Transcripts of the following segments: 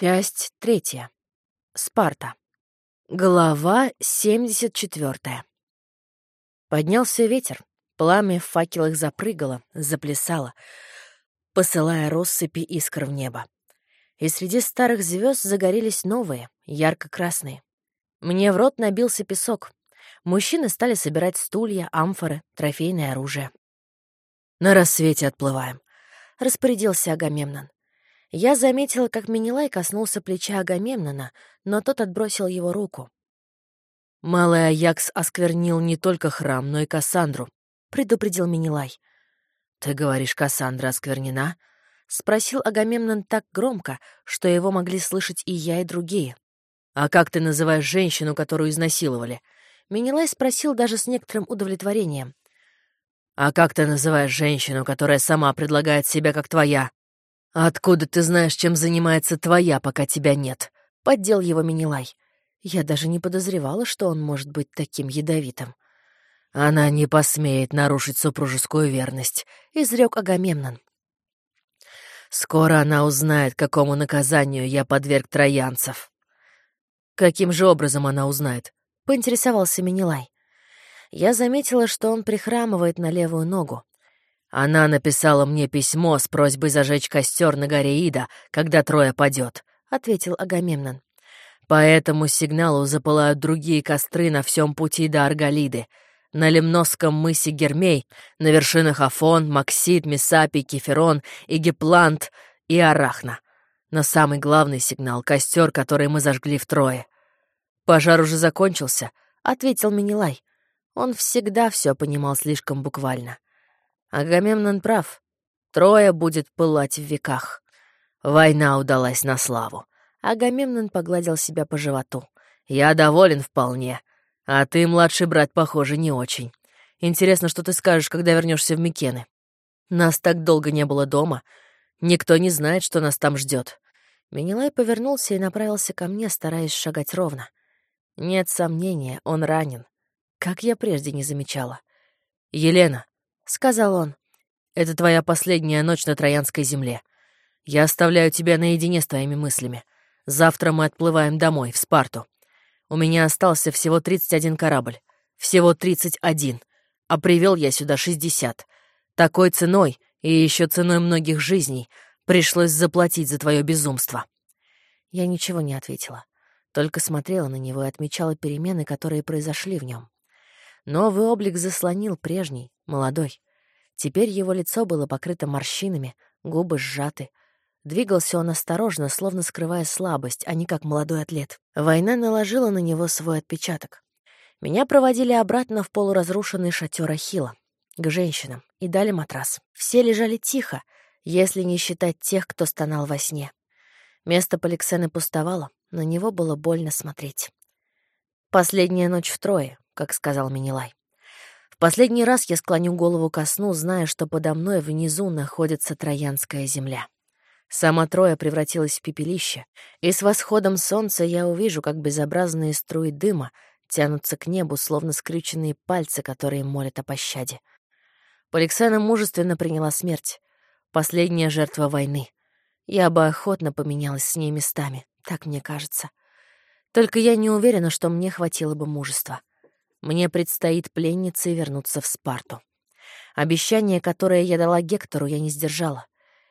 Часть третья. Спарта. Глава 74. Поднялся ветер. Пламя в факелах запрыгало, заплясало, посылая россыпи искр в небо. И среди старых звезд загорелись новые, ярко-красные. Мне в рот набился песок. Мужчины стали собирать стулья, амфоры, трофейное оружие. «На рассвете отплываем», — распорядился Агамемнон. Я заметила, как Минилай коснулся плеча Агамемнона, но тот отбросил его руку. «Малый Аякс осквернил не только храм, но и Кассандру», — предупредил Минилай. «Ты говоришь, Кассандра осквернена?» — спросил Агамемнон так громко, что его могли слышать и я, и другие. «А как ты называешь женщину, которую изнасиловали?» Минилай спросил даже с некоторым удовлетворением. «А как ты называешь женщину, которая сама предлагает себя как твоя?» «Откуда ты знаешь, чем занимается твоя, пока тебя нет?» — поддел его Минилай. Я даже не подозревала, что он может быть таким ядовитым. «Она не посмеет нарушить супружескую верность», — изрек Агамемнон. «Скоро она узнает, какому наказанию я подверг троянцев». «Каким же образом она узнает?» — поинтересовался Минилай. Я заметила, что он прихрамывает на левую ногу. Она написала мне письмо с просьбой зажечь костер на горе Ида, когда Троя падет, ответил Агамемнон. По этому сигналу запылают другие костры на всем пути до Арголиды. На Лемносском мысе Гермей, на вершинах Афон, Максид, Месапий, Кеферон, Игеплант и Арахна. Но самый главный сигнал — костер, который мы зажгли втрое. «Пожар уже закончился», — ответил Минилай. Он всегда все понимал слишком буквально. Агамемнон прав. Трое будет пылать в веках. Война удалась на славу. Агамемнон погладил себя по животу. «Я доволен вполне. А ты, младший брат, похоже, не очень. Интересно, что ты скажешь, когда вернешься в Микены. Нас так долго не было дома. Никто не знает, что нас там ждет. Менелай повернулся и направился ко мне, стараясь шагать ровно. Нет сомнения, он ранен. Как я прежде не замечала. «Елена, — сказал он. «Это твоя последняя ночь на Троянской земле. Я оставляю тебя наедине с твоими мыслями. Завтра мы отплываем домой, в Спарту. У меня остался всего 31 корабль. Всего 31. А привел я сюда 60. Такой ценой, и еще ценой многих жизней, пришлось заплатить за твое безумство». Я ничего не ответила, только смотрела на него и отмечала перемены, которые произошли в нем. Новый облик заслонил прежний, молодой. Теперь его лицо было покрыто морщинами, губы сжаты. Двигался он осторожно, словно скрывая слабость, а не как молодой атлет. Война наложила на него свой отпечаток. Меня проводили обратно в полуразрушенный шатер Ахилла, к женщинам, и дали матрас. Все лежали тихо, если не считать тех, кто стонал во сне. Место Поликсены пустовало, на него было больно смотреть. Последняя ночь втрое, как сказал Минилай. В последний раз я склоню голову ко сну, зная, что подо мной внизу находится Троянская земля. Сама Троя превратилась в пепелище, и с восходом солнца я увижу, как безобразные струи дыма тянутся к небу, словно скрюченные пальцы, которые молят о пощаде. Поликсена мужественно приняла смерть. Последняя жертва войны. Я бы охотно поменялась с ней местами, так мне кажется. Только я не уверена, что мне хватило бы мужества. Мне предстоит пленнице вернуться в Спарту. Обещание, которое я дала Гектору, я не сдержала.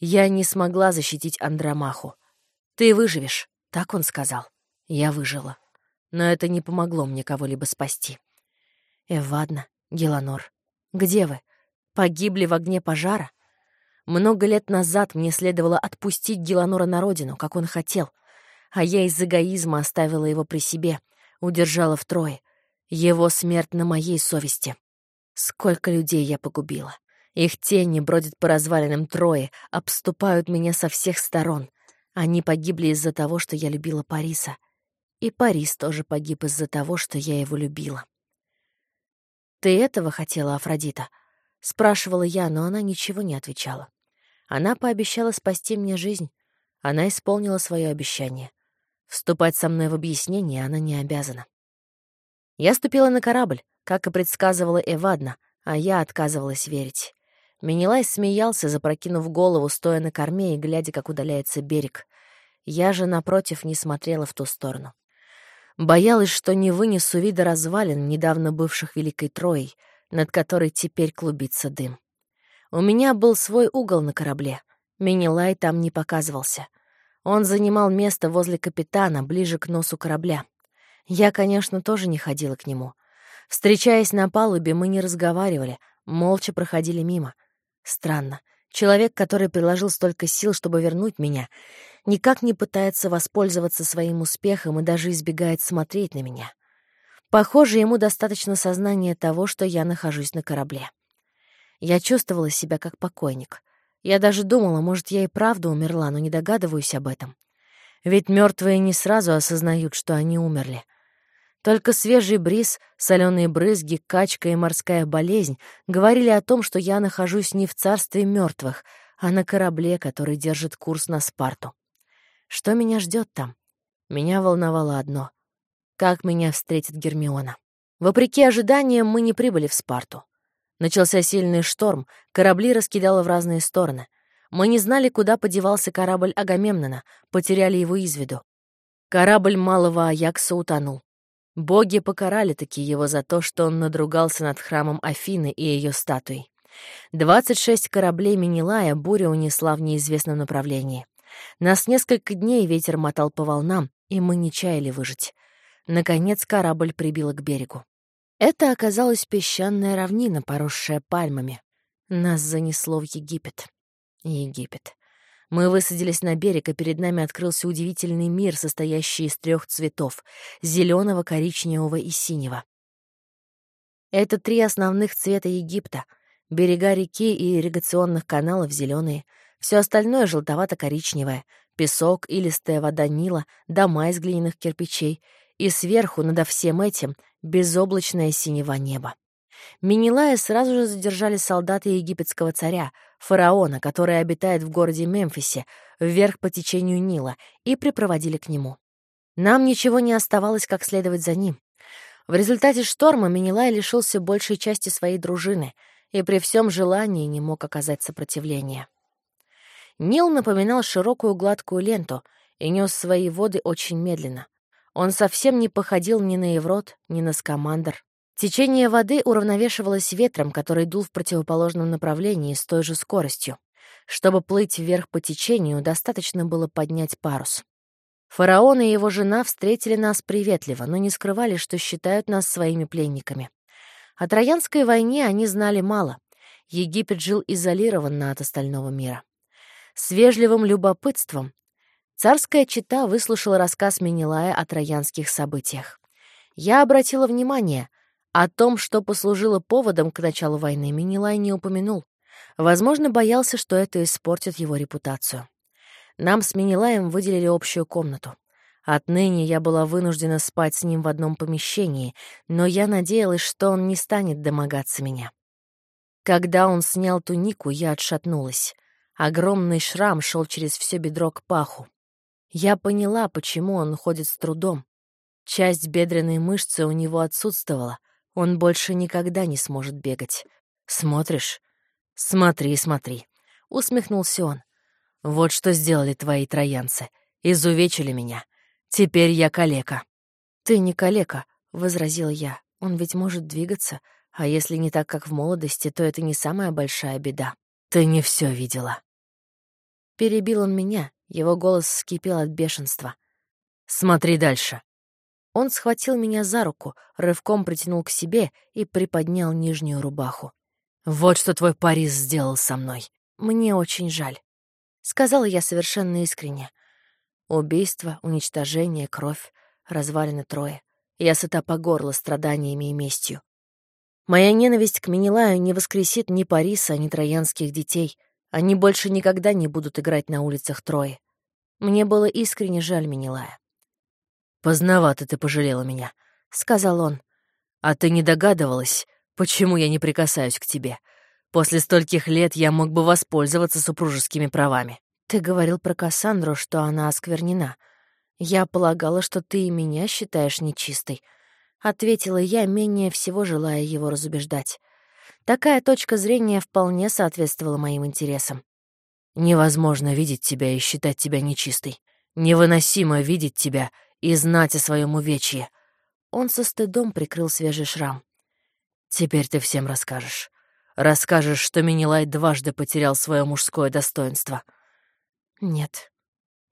Я не смогла защитить Андромаху. «Ты выживешь», — так он сказал. Я выжила. Но это не помогло мне кого-либо спасти. Эвадна, Геланор, где вы? Погибли в огне пожара? Много лет назад мне следовало отпустить Геланора на родину, как он хотел, а я из эгоизма оставила его при себе, удержала втрое, его смерть на моей совести. Сколько людей я погубила. Их тени бродят по развалинам Трои, обступают меня со всех сторон. Они погибли из-за того, что я любила Париса. И Парис тоже погиб из-за того, что я его любила. «Ты этого хотела, Афродита?» — спрашивала я, но она ничего не отвечала. Она пообещала спасти мне жизнь. Она исполнила свое обещание. Вступать со мной в объяснение она не обязана. Я ступила на корабль, как и предсказывала Эвадна, а я отказывалась верить. Менелай смеялся, запрокинув голову, стоя на корме и глядя, как удаляется берег. Я же, напротив, не смотрела в ту сторону. Боялась, что не вынесу вида развалин, недавно бывших Великой Троей, над которой теперь клубится дым. У меня был свой угол на корабле. Минилай там не показывался. Он занимал место возле капитана, ближе к носу корабля. Я, конечно, тоже не ходила к нему. Встречаясь на палубе, мы не разговаривали, молча проходили мимо. Странно. Человек, который приложил столько сил, чтобы вернуть меня, никак не пытается воспользоваться своим успехом и даже избегает смотреть на меня. Похоже, ему достаточно сознания того, что я нахожусь на корабле. Я чувствовала себя как покойник. Я даже думала, может, я и правда умерла, но не догадываюсь об этом. Ведь мертвые не сразу осознают, что они умерли. Только свежий бриз, соленые брызги, качка и морская болезнь говорили о том, что я нахожусь не в царстве мертвых, а на корабле, который держит курс на Спарту. Что меня ждет там? Меня волновало одно — как меня встретит Гермиона. Вопреки ожиданиям, мы не прибыли в Спарту. Начался сильный шторм, корабли раскидало в разные стороны. Мы не знали, куда подевался корабль Агамемнона, потеряли его из виду. Корабль малого Аякса утонул. Боги покарали таки его за то, что он надругался над храмом Афины и ее статуей. Двадцать шесть кораблей Минилая буря унесла в неизвестном направлении. Нас несколько дней ветер мотал по волнам, и мы не чаяли выжить. Наконец корабль прибило к берегу. Это оказалась песчаная равнина, поросшая пальмами. Нас занесло в Египет. Египет. Мы высадились на берег, и перед нами открылся удивительный мир, состоящий из трех цветов — зеленого, коричневого и синего. Это три основных цвета Египта. Берега реки и ирригационных каналов зеленые, все остальное желтовато-коричневое, песок, илистая вода Нила, дома из глиняных кирпичей, и сверху, над всем этим, безоблачное синего неба. Минилая сразу же задержали солдаты египетского царя, фараона, который обитает в городе Мемфисе, вверх по течению Нила, и припроводили к нему. Нам ничего не оставалось, как следовать за ним. В результате шторма Минилай лишился большей части своей дружины и при всем желании не мог оказать сопротивления. Нил напоминал широкую гладкую ленту и нес свои воды очень медленно. Он совсем не походил ни на Еврот, ни на Скамандр. Течение воды уравновешивалось ветром, который дул в противоположном направлении с той же скоростью. Чтобы плыть вверх по течению, достаточно было поднять парус. Фараон и его жена встретили нас приветливо, но не скрывали, что считают нас своими пленниками. О Троянской войне они знали мало. Египет жил изолированно от остального мира. С вежливым любопытством царская чита выслушала рассказ Менелая о троянских событиях. Я обратила внимание, о том, что послужило поводом к началу войны, Минилай не упомянул. Возможно, боялся, что это испортит его репутацию. Нам с Минилаем выделили общую комнату. Отныне я была вынуждена спать с ним в одном помещении, но я надеялась, что он не станет домогаться меня. Когда он снял тунику, я отшатнулась. Огромный шрам шел через все бедро к паху. Я поняла, почему он ходит с трудом. Часть бедренной мышцы у него отсутствовала, он больше никогда не сможет бегать. Смотришь? Смотри, смотри. Усмехнулся он. Вот что сделали твои троянцы. Изувечили меня. Теперь я калека. Ты не калека, возразил я. Он ведь может двигаться, а если не так, как в молодости, то это не самая большая беда. Ты не все видела. Перебил он меня, его голос вскипел от бешенства. «Смотри дальше. Он схватил меня за руку, рывком притянул к себе и приподнял нижнюю рубаху. «Вот что твой Парис сделал со мной. Мне очень жаль», — сказала я совершенно искренне. Убийство, уничтожение, кровь, развалины трое. Я сыта по горло страданиями и местью. Моя ненависть к Менелаю не воскресит ни Париса, ни троянских детей. Они больше никогда не будут играть на улицах Трои. Мне было искренне жаль Менелая. «Поздновато ты пожалела меня», — сказал он. «А ты не догадывалась, почему я не прикасаюсь к тебе? После стольких лет я мог бы воспользоваться супружескими правами». «Ты говорил про Кассандру, что она осквернена. Я полагала, что ты и меня считаешь нечистой», — ответила я, менее всего желая его разубеждать. Такая точка зрения вполне соответствовала моим интересам. «Невозможно видеть тебя и считать тебя нечистой. Невыносимо видеть тебя и знать о своем увечье. Он со стыдом прикрыл свежий шрам. Теперь ты всем расскажешь. Расскажешь, что Минилай дважды потерял свое мужское достоинство. Нет,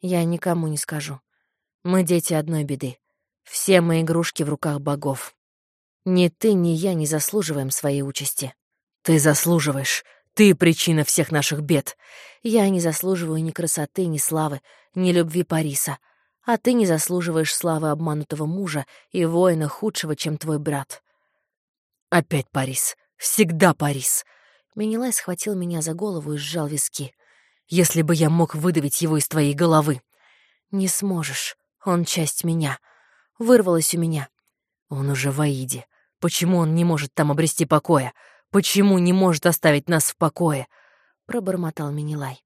я никому не скажу. Мы дети одной беды. Все мы игрушки в руках богов. Ни ты, ни я не заслуживаем своей участи. Ты заслуживаешь. Ты причина всех наших бед. Я не заслуживаю ни красоты, ни славы, ни любви Париса. А ты не заслуживаешь славы обманутого мужа и воина худшего, чем твой брат. Опять Парис. Всегда Парис. Менелай схватил меня за голову и сжал виски. Если бы я мог выдавить его из твоей головы. Не сможешь. Он часть меня. Вырвалось у меня. Он уже в Аиде. Почему он не может там обрести покоя? Почему не может оставить нас в покое?» — пробормотал Минилай.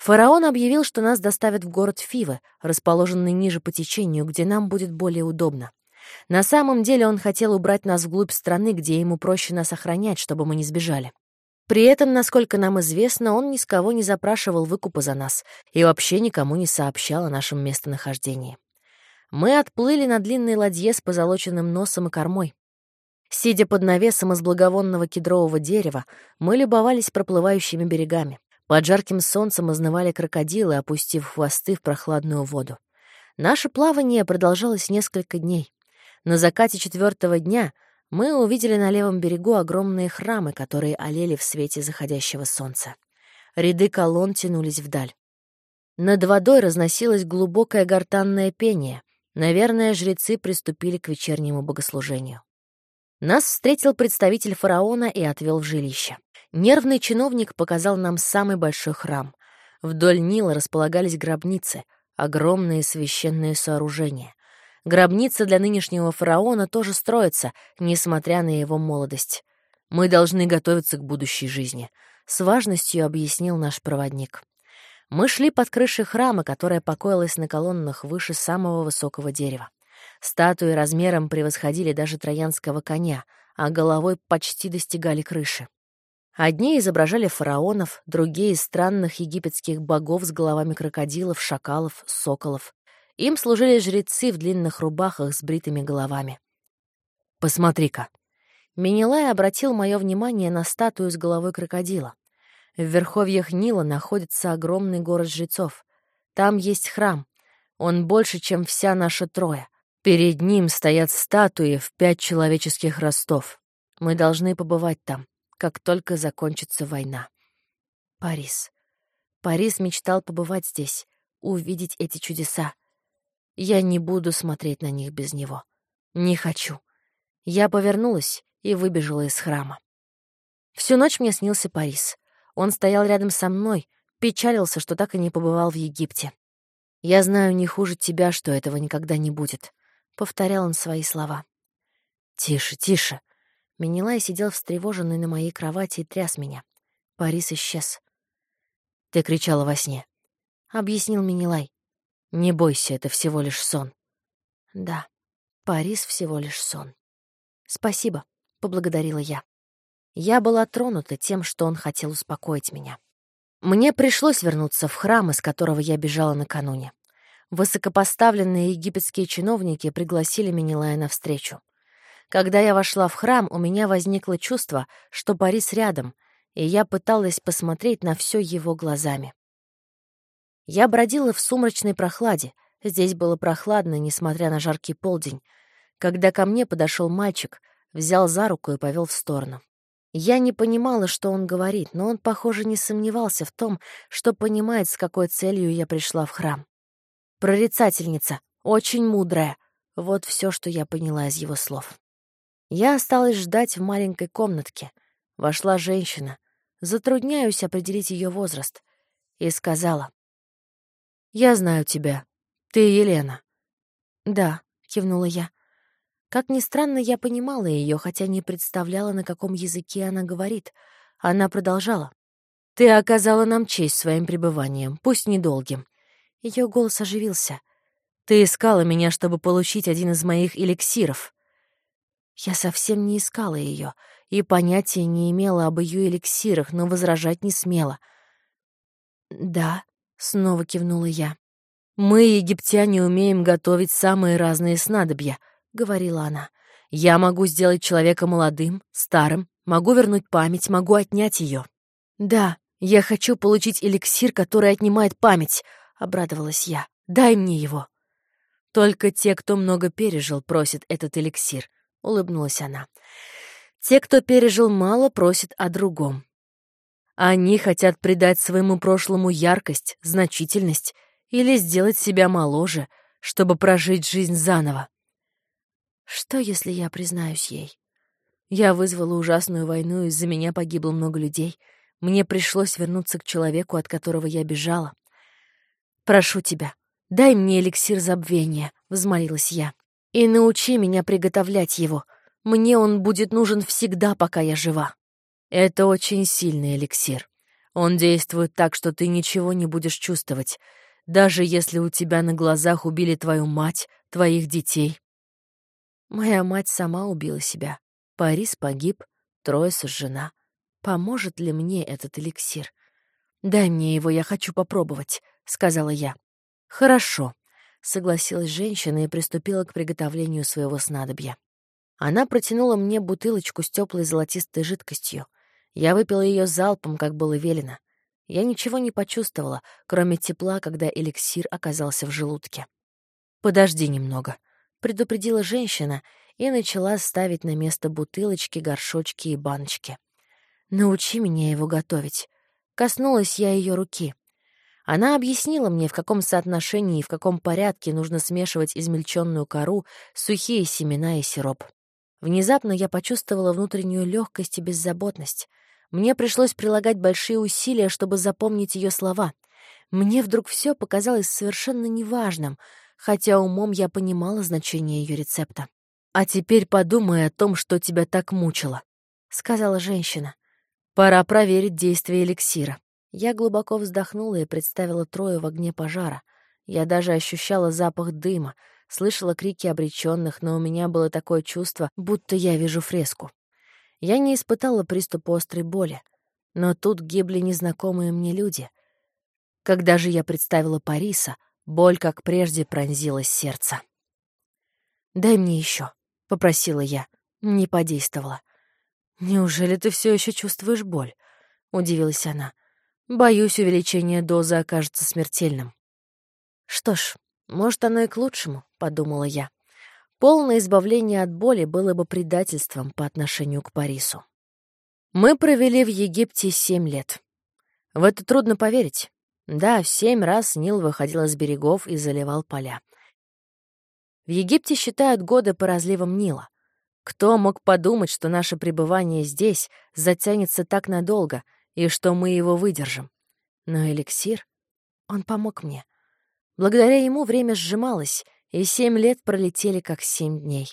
Фараон объявил, что нас доставят в город Фивы, расположенный ниже по течению, где нам будет более удобно. На самом деле он хотел убрать нас вглубь страны, где ему проще нас охранять, чтобы мы не сбежали. При этом, насколько нам известно, он ни с кого не запрашивал выкупа за нас и вообще никому не сообщал о нашем местонахождении. Мы отплыли на длинной ладье с позолоченным носом и кормой. Сидя под навесом из благовонного кедрового дерева, мы любовались проплывающими берегами. Под жарким солнцем изнывали крокодилы, опустив хвосты в прохладную воду. Наше плавание продолжалось несколько дней. На закате четвертого дня мы увидели на левом берегу огромные храмы, которые олели в свете заходящего солнца. Ряды колонн тянулись вдаль. Над водой разносилось глубокое гортанное пение. Наверное, жрецы приступили к вечернему богослужению. Нас встретил представитель фараона и отвел в жилище. Нервный чиновник показал нам самый большой храм. Вдоль Нила располагались гробницы, огромные священные сооружения. Гробница для нынешнего фараона тоже строится, несмотря на его молодость. Мы должны готовиться к будущей жизни, — с важностью объяснил наш проводник. Мы шли под крышей храма, которая покоилась на колоннах выше самого высокого дерева. Статуи размером превосходили даже троянского коня, а головой почти достигали крыши. Одни изображали фараонов, другие — странных египетских богов с головами крокодилов, шакалов, соколов. Им служили жрецы в длинных рубахах с бритыми головами. «Посмотри-ка!» Менелай обратил мое внимание на статую с головой крокодила. В верховьях Нила находится огромный город жрецов. Там есть храм. Он больше, чем вся наша Троя. Перед ним стоят статуи в пять человеческих ростов. Мы должны побывать там, как только закончится война. Парис. Парис мечтал побывать здесь, увидеть эти чудеса. Я не буду смотреть на них без него. Не хочу. Я повернулась и выбежала из храма. Всю ночь мне снился Парис. Он стоял рядом со мной, печалился, что так и не побывал в Египте. Я знаю не хуже тебя, что этого никогда не будет. — повторял он свои слова. «Тише, тише!» Менелай сидел встревоженный на моей кровати и тряс меня. Парис исчез. «Ты кричала во сне», — объяснил Менелай. «Не бойся, это всего лишь сон». «Да, Парис всего лишь сон». «Спасибо», — поблагодарила я. Я была тронута тем, что он хотел успокоить меня. Мне пришлось вернуться в храм, из которого я бежала накануне. Высокопоставленные египетские чиновники пригласили Менелая на встречу. Когда я вошла в храм, у меня возникло чувство, что Борис рядом, и я пыталась посмотреть на все его глазами. Я бродила в сумрачной прохладе. Здесь было прохладно, несмотря на жаркий полдень. Когда ко мне подошел мальчик, взял за руку и повел в сторону. Я не понимала, что он говорит, но он, похоже, не сомневался в том, что понимает, с какой целью я пришла в храм. Прорицательница, очень мудрая. Вот все, что я поняла из его слов. Я осталась ждать в маленькой комнатке. Вошла женщина. Затрудняюсь определить ее возраст. И сказала. «Я знаю тебя. Ты Елена». «Да», — кивнула я. Как ни странно, я понимала ее, хотя не представляла, на каком языке она говорит. Она продолжала. «Ты оказала нам честь своим пребыванием, пусть недолгим. Ее голос оживился. «Ты искала меня, чтобы получить один из моих эликсиров». Я совсем не искала ее и понятия не имела об ее эликсирах, но возражать не смела. «Да», — снова кивнула я. «Мы, египтяне, умеем готовить самые разные снадобья», — говорила она. «Я могу сделать человека молодым, старым, могу вернуть память, могу отнять ее». «Да, я хочу получить эликсир, который отнимает память», — обрадовалась я. «Дай мне его». «Только те, кто много пережил, просят этот эликсир», — улыбнулась она. «Те, кто пережил мало, просят о другом. Они хотят придать своему прошлому яркость, значительность или сделать себя моложе, чтобы прожить жизнь заново. Что, если я признаюсь ей? Я вызвала ужасную войну, из-за меня погибло много людей. Мне пришлось вернуться к человеку, от которого я бежала. «Прошу тебя, дай мне эликсир забвения», — взмолилась я. «И научи меня приготовлять его. Мне он будет нужен всегда, пока я жива». «Это очень сильный эликсир. Он действует так, что ты ничего не будешь чувствовать даже если у тебя на глазах убили твою мать, твоих детей. Моя мать сама убила себя. Парис погиб, трое сожжена. Поможет ли мне этот эликсир? «Дай мне его, я хочу попробовать», — сказала я. «Хорошо», — согласилась женщина и приступила к приготовлению своего снадобья. Она протянула мне бутылочку с теплой золотистой жидкостью. Я выпила ее залпом, как было велено. Я ничего не почувствовала, кроме тепла, когда эликсир оказался в желудке. «Подожди немного», — предупредила женщина и начала ставить на место бутылочки, горшочки и баночки. «Научи меня его готовить». Коснулась я ее руки. Она объяснила мне, в каком соотношении и в каком порядке нужно смешивать измельченную кору, сухие семена и сироп. Внезапно я почувствовала внутреннюю легкость и беззаботность — мне пришлось прилагать большие усилия, чтобы запомнить ее слова. Мне вдруг все показалось совершенно неважным, хотя умом я понимала значение ее рецепта. «А теперь подумай о том, что тебя так мучило», — сказала женщина. «Пора проверить действие эликсира». Я глубоко вздохнула и представила Трою в огне пожара. Я даже ощущала запах дыма, слышала крики обреченных, но у меня было такое чувство, будто я вижу фреску. Я не испытала приступа острой боли, но тут гибли незнакомые мне люди. Когда же я представила Париса, боль, как прежде, пронзила сердце. «Дай мне еще, попросила я. Не подействовала. «Неужели ты все еще чувствуешь боль?» — удивилась она. «Боюсь, увеличение дозы окажется смертельным». «Что ж, может, оно и к лучшему», — подумала я. Полное избавление от боли было бы предательством по отношению к Парису. Мы провели в Египте семь лет. В это трудно поверить. Да, в семь раз Нил выходил из берегов и заливал поля. В Египте считают годы по разливам Нила. Кто мог подумать, что наше пребывание здесь затянется так надолго и что мы его выдержим? Но эликсир, он помог мне. Благодаря ему время сжималось, и семь лет пролетели как семь дней.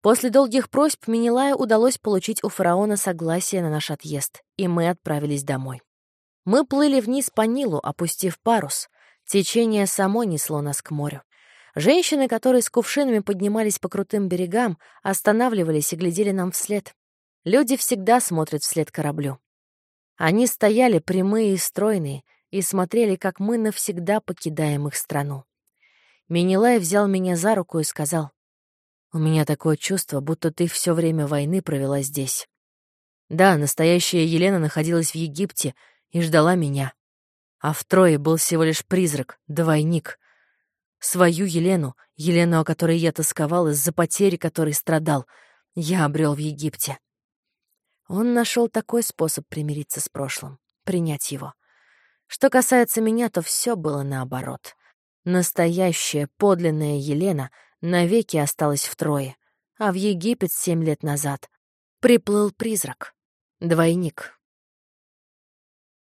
После долгих просьб Минилаю удалось получить у фараона согласие на наш отъезд, и мы отправились домой. Мы плыли вниз по Нилу, опустив парус. Течение само несло нас к морю. Женщины, которые с кувшинами поднимались по крутым берегам, останавливались и глядели нам вслед. Люди всегда смотрят вслед кораблю. Они стояли прямые и стройные и смотрели, как мы навсегда покидаем их страну. Минилай взял меня за руку и сказал, «У меня такое чувство, будто ты все время войны провела здесь. Да, настоящая Елена находилась в Египте и ждала меня. А в Трое был всего лишь призрак, двойник. Свою Елену, Елену, о которой я тосковал из-за потери, которой страдал, я обрел в Египте. Он нашел такой способ примириться с прошлым, принять его. Что касается меня, то все было наоборот. Настоящая, подлинная Елена навеки осталась в Трое, а в Египет семь лет назад приплыл призрак, двойник.